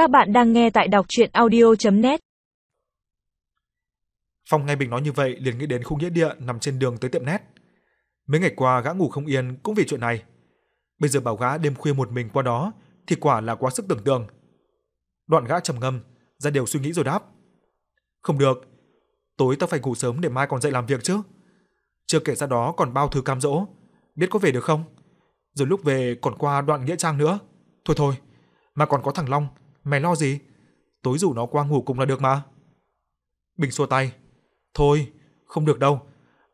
Các bạn đang nghe tại đọc chuyện audio.net Phong nghe Bình nói như vậy liền nghĩ đến khu nghĩa địa nằm trên đường tới tiệm nét. Mấy ngày qua gã ngủ không yên cũng vì chuyện này. Bây giờ bảo gã đêm khuya một mình qua đó thì quả là quá sức tưởng tượng. Đoạn gã trầm ngâm, ra điều suy nghĩ rồi đáp. Không được, tối ta phải ngủ sớm để mai còn dậy làm việc chứ. Chưa kể ra đó còn bao thứ cam dỗ, biết có về được không? Rồi lúc về còn qua đoạn nghĩa trang nữa. Thôi thôi, mà còn có thằng Long, mày lo gì? Tối rủ nó qua ngủ cùng là được mà. Bình xua tay. Thôi, không được đâu.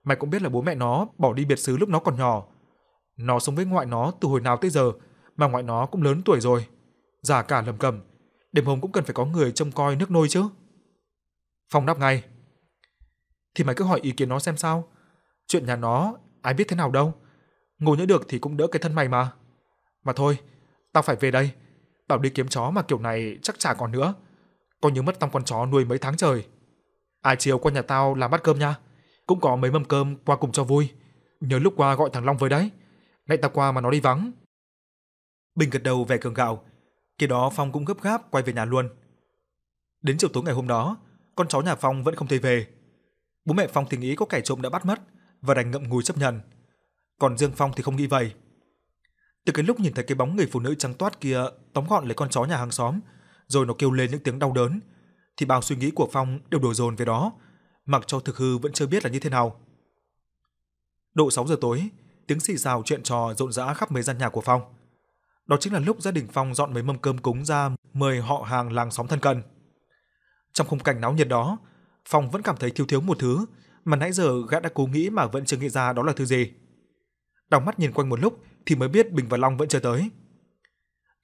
Mày cũng biết là bố mẹ nó bỏ đi biệt xứ lúc nó còn nhỏ. Nó sống với ngoại nó từ hồi nào tới giờ, mà ngoại nó cũng lớn tuổi rồi. Già cả lầm cầm, đêm hôm cũng cần phải có người trông coi nước nôi chứ. Phong đáp ngay. Thì mày cứ hỏi ý kiến nó xem sao. Chuyện nhà nó, ai biết thế nào đâu. Ngồi nhớ được thì cũng đỡ cái thân mày mà. Mà thôi, tao phải về đây. Bảo đi kiếm chó mà kiểu này chắc chả còn nữa. Coi như mất tăm con chó nuôi mấy tháng trời. Ai chiều qua nhà tao làm bát cơm nha. Cũng có mấy mâm cơm qua cùng cho vui. Nhớ lúc qua gọi thằng Long với đấy. Nãy tao qua mà nó đi vắng. Bình gật đầu về cường gạo. Khi đó Phong cũng gấp gáp quay về nhà luôn. Đến chiều tối ngày hôm đó, con chó nhà Phong vẫn không thấy về. Bố mẹ Phong thì nghĩ có kẻ trộm đã bắt mất và đành ngậm ngùi chấp nhận. Còn Dương Phong thì không nghĩ vậy. Từ cái lúc nhìn thấy cái bóng người phụ nữ trắng toát kia tóm gọn lấy con chó nhà hàng xóm, rồi nó kêu lên những tiếng đau đớn, thì bao suy nghĩ của Phong đều đổ dồn về đó, mặc cho thực hư vẫn chưa biết là như thế nào. Độ 6 giờ tối, tiếng xì xào chuyện trò rộn rã khắp mấy gian nhà của Phong. Đó chính là lúc gia đình Phong dọn mấy mâm cơm cúng ra mời họ hàng làng xóm thân cận. Trong khung cảnh náo nhiệt đó, Phong vẫn cảm thấy thiếu thiếu một thứ mà nãy giờ gã đã cố nghĩ mà vẫn chưa nghĩ ra đó là thứ gì. Đóng mắt nhìn quanh một lúc thì mới biết Bình và Long vẫn chưa tới.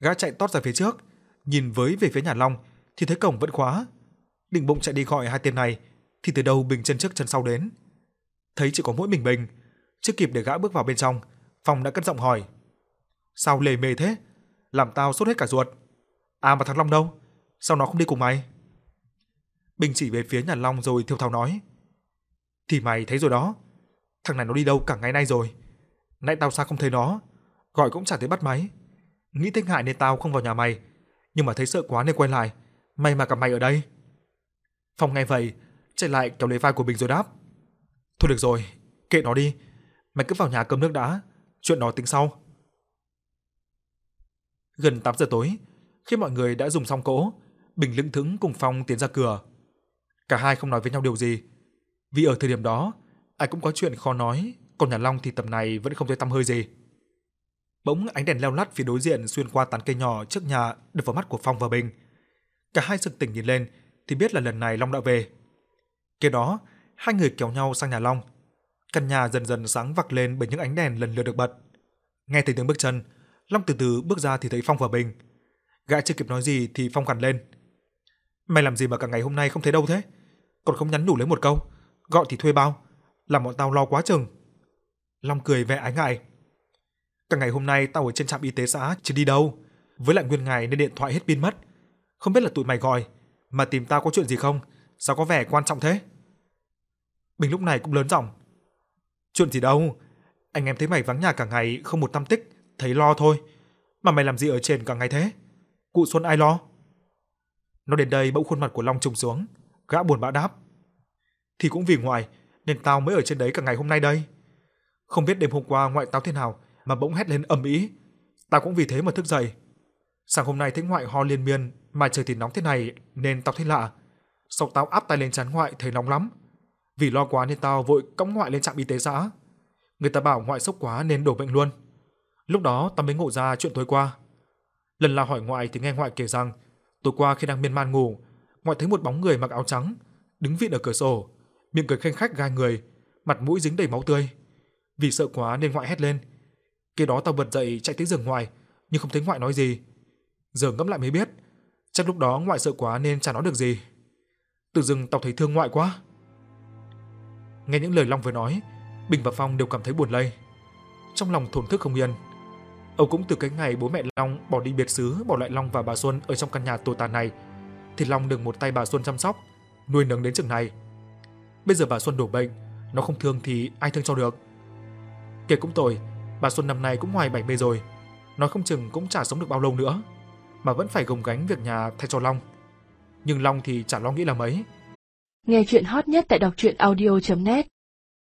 Gã chạy tót ra phía trước, nhìn với về phía nhà Long thì thấy cổng vẫn khóa. Định bụng chạy đi gọi hai tên này thì từ đâu Bình chân trước chân sau đến. Thấy chỉ có mỗi mình Bình, chưa kịp để gã bước vào bên trong, Phong đã cất giọng hỏi: "Sao lề mề thế? Làm tao sốt hết cả ruột. À mà thằng Long đâu? Sao nó không đi cùng mày?" Bình chỉ về phía nhà Long rồi thiêu thào nói: "Thì mày thấy rồi đó, thằng này nó đi đâu cả ngày nay rồi. Nãy tao sao không thấy nó, gọi cũng chẳng thấy bắt máy. Nghĩ thích ngại nên tao không vào nhà mày, nhưng mà thấy sợ quá nên quay lại. May mà gặp mày ở đây." Phong nghe vậy, chạy lại kéo lấy vai của Bình rồi đáp: "Thôi được rồi, kệ nó đi, mày cứ vào nhà cơm nước đã, chuyện đó tính sau." Gần 8 giờ tối, khi mọi người đã dùng xong cỗ, Bình lững thững cùng Phong tiến ra cửa. Cả hai không nói với nhau điều gì, vì ở thời điểm đó, ai cũng có chuyện khó nói, còn nhà Long thì tầm này vẫn không thấy tâm hơi gì. Bỗng ánh đèn leo lắt phía đối diện xuyên qua tán cây nhỏ trước nhà đập vào mắt của Phong và Bình. Cả hai sực tỉnh nhìn lên thì biết là lần này Long đã về. Kế đó, hai người kéo nhau sang nhà Long. Căn nhà dần dần sáng vặc lên bởi những ánh đèn lần lượt được bật. Nghe thấy tiếng bước chân, Long từ từ bước ra thì thấy Phong và Bình. Gã chưa kịp nói gì thì Phong gằn lên. Mày làm gì mà cả ngày hôm nay không thấy đâu thế? Còn không nhắn nhủ lấy một câu, gọi thì thuê bao, làm bọn tao lo quá chừng. Long cười vẻ ái ngại. Cả ngày hôm nay tao ở trên trạm y tế xã chứ đi đâu, với lại nguyên ngày nên điện thoại hết pin mất. Không biết là tụi mày gọi, mà tìm tao có chuyện gì không? Sao có vẻ quan trọng thế? Bình lúc này cũng lớn giọng. Chuyện gì đâu, anh em thấy mày vắng nhà cả ngày không một tâm tích, thấy lo thôi. Mà mày làm gì ở trên cả ngày thế? Cụ Xuân ai lo? Nó đến đây bỗng khuôn mặt của Long trùng xuống, gã buồn bã đáp. Thì cũng vì ngoại nên tao mới ở trên đấy cả ngày hôm nay đây. Không biết đêm hôm qua ngoại tao thế nào mà bỗng hét lên ầm ĩ, tao cũng vì thế mà thức dậy. Sáng hôm nay thấy ngoại ho liên miên mà trời thì nóng thế này nên tao thấy lạ. Sau tao áp tay lên trán ngoại thấy nóng lắm. Vì lo quá nên tao vội cõng ngoại lên trạm y tế xã. Người ta bảo ngoại sốc quá nên đổ bệnh luôn. Lúc đó tao mới ngộ ra chuyện tối qua. Lần là hỏi ngoại thì nghe ngoại kể rằng tối qua khi đang miên man ngủ, ngoại thấy một bóng người mặc áo trắng đứng vịn ở cửa sổ, miệng cười khanh khách gai người, mặt mũi dính đầy máu tươi. Vì sợ quá nên ngoại hét lên kia đó tao bật dậy chạy tới giường ngoại, nhưng không thấy ngoại nói gì. Giờ ngẫm lại mới biết, chắc lúc đó ngoại sợ quá nên chẳng nói được gì. Tự dưng tao thấy thương ngoại quá. Nghe những lời Long vừa nói, Bình và Phong đều cảm thấy buồn lây. Trong lòng thổn thức không yên. ông cũng từ cái ngày bố mẹ Long bỏ đi biệt xứ bỏ lại Long và bà Xuân ở trong căn nhà tồi tàn này, thì Long được một tay bà Xuân chăm sóc, nuôi nấng đến chừng này. Bây giờ bà Xuân đổ bệnh, nó không thương thì ai thương cho được. Kể cũng tội, bà Xuân năm nay cũng ngoài 70 rồi, nói không chừng cũng chả sống được bao lâu nữa. mà vẫn phải gồng gánh việc nhà thay cho Long. Nhưng Long thì chả lo nghĩ là mấy. Nghe chuyện hot nhất tại đọc truyện audio.net